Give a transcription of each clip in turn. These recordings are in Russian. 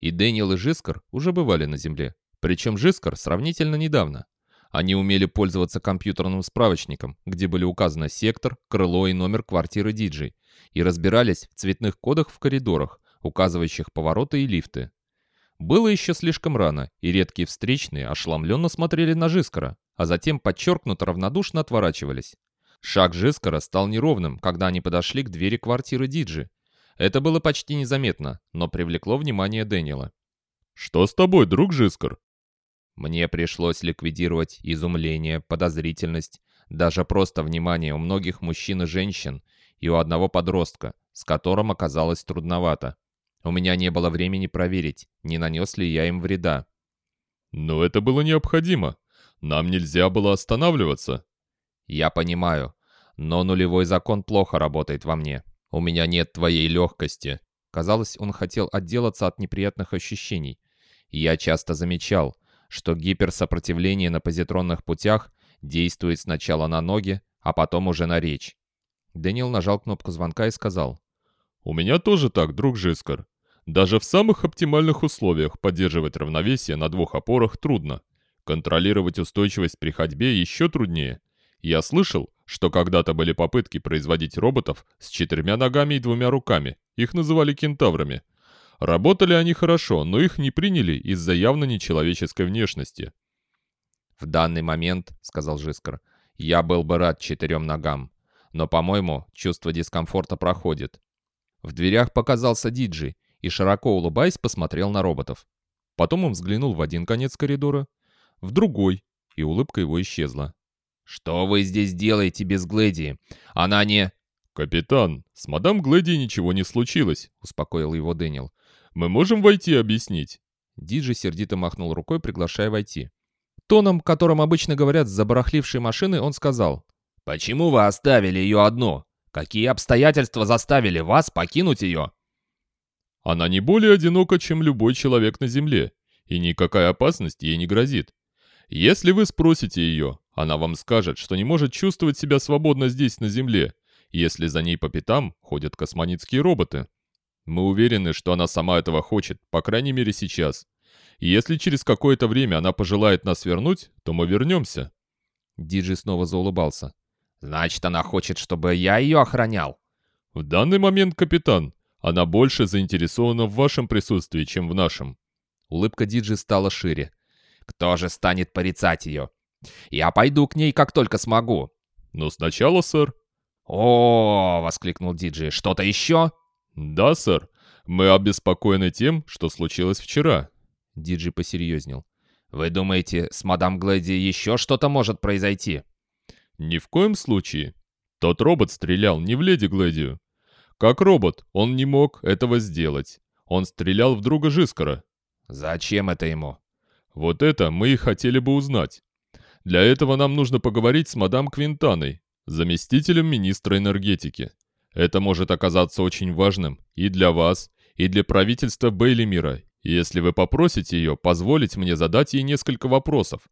И Дэниел и Жискар уже бывали на Земле. Причем Жискар сравнительно недавно. Они умели пользоваться компьютерным справочником, где были указаны сектор, крыло и номер квартиры Диджей, и разбирались в цветных кодах в коридорах, указывающих повороты и лифты. Было еще слишком рано, и редкие встречные ошеломленно смотрели на Жискара, а затем подчеркнуто равнодушно отворачивались. Шаг Жискара стал неровным, когда они подошли к двери квартиры Диджи. Это было почти незаметно, но привлекло внимание Дэниела. «Что с тобой, друг Жискар?» Мне пришлось ликвидировать изумление, подозрительность, даже просто внимание у многих мужчин и женщин и у одного подростка, с которым оказалось трудновато. У меня не было времени проверить, не нанес ли я им вреда. Но это было необходимо. Нам нельзя было останавливаться. Я понимаю, но нулевой закон плохо работает во мне. У меня нет твоей легкости. Казалось, он хотел отделаться от неприятных ощущений. Я часто замечал, что гиперсопротивление на позитронных путях действует сначала на ноги, а потом уже на речь. Дэниел нажал кнопку звонка и сказал. «У меня тоже так, друг Жискар. Даже в самых оптимальных условиях поддерживать равновесие на двух опорах трудно. Контролировать устойчивость при ходьбе еще труднее. Я слышал, что когда-то были попытки производить роботов с четырьмя ногами и двумя руками. Их называли кентаврами. Работали они хорошо, но их не приняли из-за явно нечеловеческой внешности. «В данный момент, — сказал Жискар, — я был бы рад четырем ногам. Но, по-моему, чувство дискомфорта проходит». В дверях показался Диджи и, широко улыбаясь, посмотрел на роботов. Потом он взглянул в один конец коридора, в другой, и улыбка его исчезла. «Что вы здесь делаете без Глэдии? Она не...» «Капитан, с мадам Глэдией ничего не случилось», — успокоил его Дэниел. Мы можем войти объяснить?» Диджи сердито махнул рукой, приглашая войти. Тоном, которым обычно говорят с забарахлившей машины, он сказал. «Почему вы оставили ее одну? Какие обстоятельства заставили вас покинуть ее?» «Она не более одинока, чем любой человек на Земле, и никакая опасность ей не грозит. Если вы спросите ее, она вам скажет, что не может чувствовать себя свободно здесь, на Земле, если за ней по пятам ходят космонитские роботы. Мы уверены, что она сама этого хочет, по крайней мере сейчас. И если через какое-то время она пожелает нас вернуть, то мы вернемся». Диджи снова заулыбался. «Значит, она хочет, чтобы я ее охранял?» «В данный момент, капитан, она больше заинтересована в вашем присутствии, чем в нашем». Улыбка Диджи стала шире. «Кто же станет порицать ее? Я пойду к ней, как только смогу». «Но сначала, сэр». «О!» — воскликнул Диджи. «Что-то еще?» «Да, сэр. Мы обеспокоены тем, что случилось вчера». Диджи посерьезнел. «Вы думаете, с мадам Глэди еще что-то может произойти?» «Ни в коем случае. Тот робот стрелял не в леди Глэдию. Как робот, он не мог этого сделать. Он стрелял в друга Жискара». «Зачем это ему?» «Вот это мы и хотели бы узнать. Для этого нам нужно поговорить с мадам Квинтаной, заместителем министра энергетики. Это может оказаться очень важным и для вас, и для правительства Бейлимира, если вы попросите ее позволить мне задать ей несколько вопросов.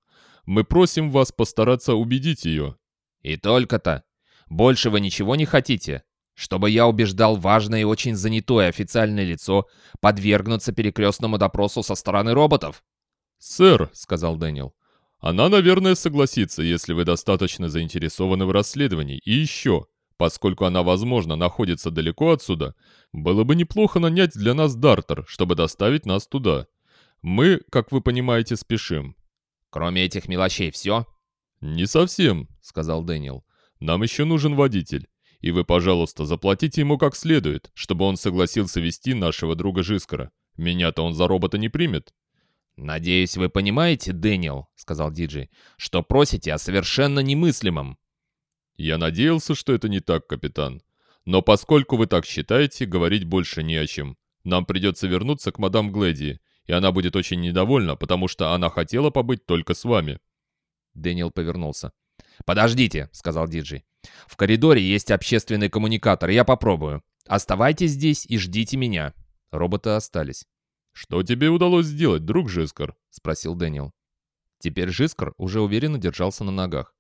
Мы просим вас постараться убедить ее». «И только-то? Больше вы ничего не хотите? Чтобы я убеждал важное и очень занятое официальное лицо подвергнуться перекрестному допросу со стороны роботов?» «Сэр», — сказал Дэниел, — «она, наверное, согласится, если вы достаточно заинтересованы в расследовании. И еще, Поскольку она, возможно, находится далеко отсюда, было бы неплохо нанять для нас Дартер, чтобы доставить нас туда. Мы, как вы понимаете, спешим». «Кроме этих мелочей все?» «Не совсем», — сказал Дэниел. «Нам еще нужен водитель. И вы, пожалуйста, заплатите ему как следует, чтобы он согласился вести нашего друга Жискара. Меня-то он за робота не примет». «Надеюсь, вы понимаете, Дэниел», — сказал Диджей, — «что просите о совершенно немыслимом». «Я надеялся, что это не так, капитан. Но поскольку вы так считаете, говорить больше не о чем. Нам придется вернуться к мадам Глэди, и она будет очень недовольна, потому что она хотела побыть только с вами». Дэниел повернулся. «Подождите», — сказал Диджей. «В коридоре есть общественный коммуникатор, я попробую. Оставайтесь здесь и ждите меня». Роботы остались. «Что тебе удалось сделать, друг Жискар?» — спросил Дэниел. Теперь Жискар уже уверенно держался на ногах.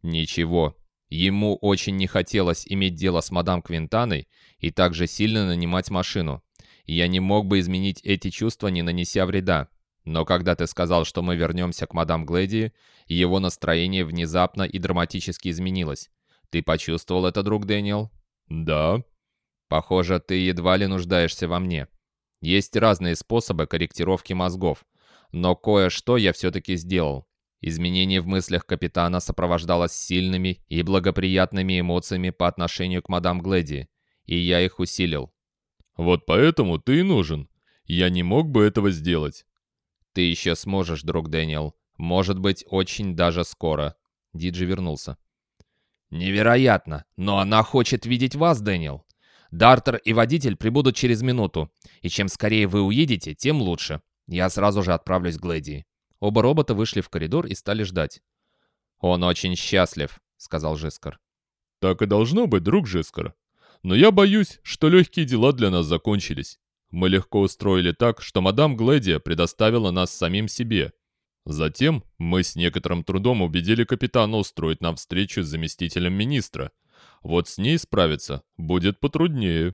«Ничего», Ему очень не хотелось иметь дело с мадам Квинтаной и также сильно нанимать машину. Я не мог бы изменить эти чувства, не нанеся вреда. Но когда ты сказал, что мы вернемся к мадам Глэди, его настроение внезапно и драматически изменилось. Ты почувствовал это, друг Дэниел? Да. Похоже, ты едва ли нуждаешься во мне. Есть разные способы корректировки мозгов, но кое-что я все-таки сделал. Изменение в мыслях капитана сопровождалось сильными и благоприятными эмоциями по отношению к мадам Глэди, и я их усилил. Вот поэтому ты и нужен. Я не мог бы этого сделать. Ты еще сможешь, друг Дэниел. Может быть, очень даже скоро. Диджи вернулся. Невероятно, но она хочет видеть вас, Дэниел. Дартер и водитель прибудут через минуту, и чем скорее вы уедете, тем лучше. Я сразу же отправлюсь к Глэдии». Оба робота вышли в коридор и стали ждать. «Он очень счастлив», — сказал Жискар. «Так и должно быть, друг Жискар. Но я боюсь, что легкие дела для нас закончились. Мы легко устроили так, что мадам Глэдия предоставила нас самим себе. Затем мы с некоторым трудом убедили капитана устроить нам встречу с заместителем министра — вот с ней справиться будет потруднее.